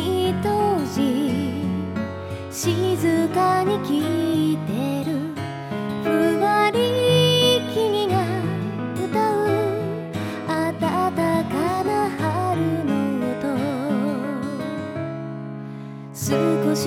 瞳閉静かに聞いてる。ふわり君が歌う。暖かな春の音。少し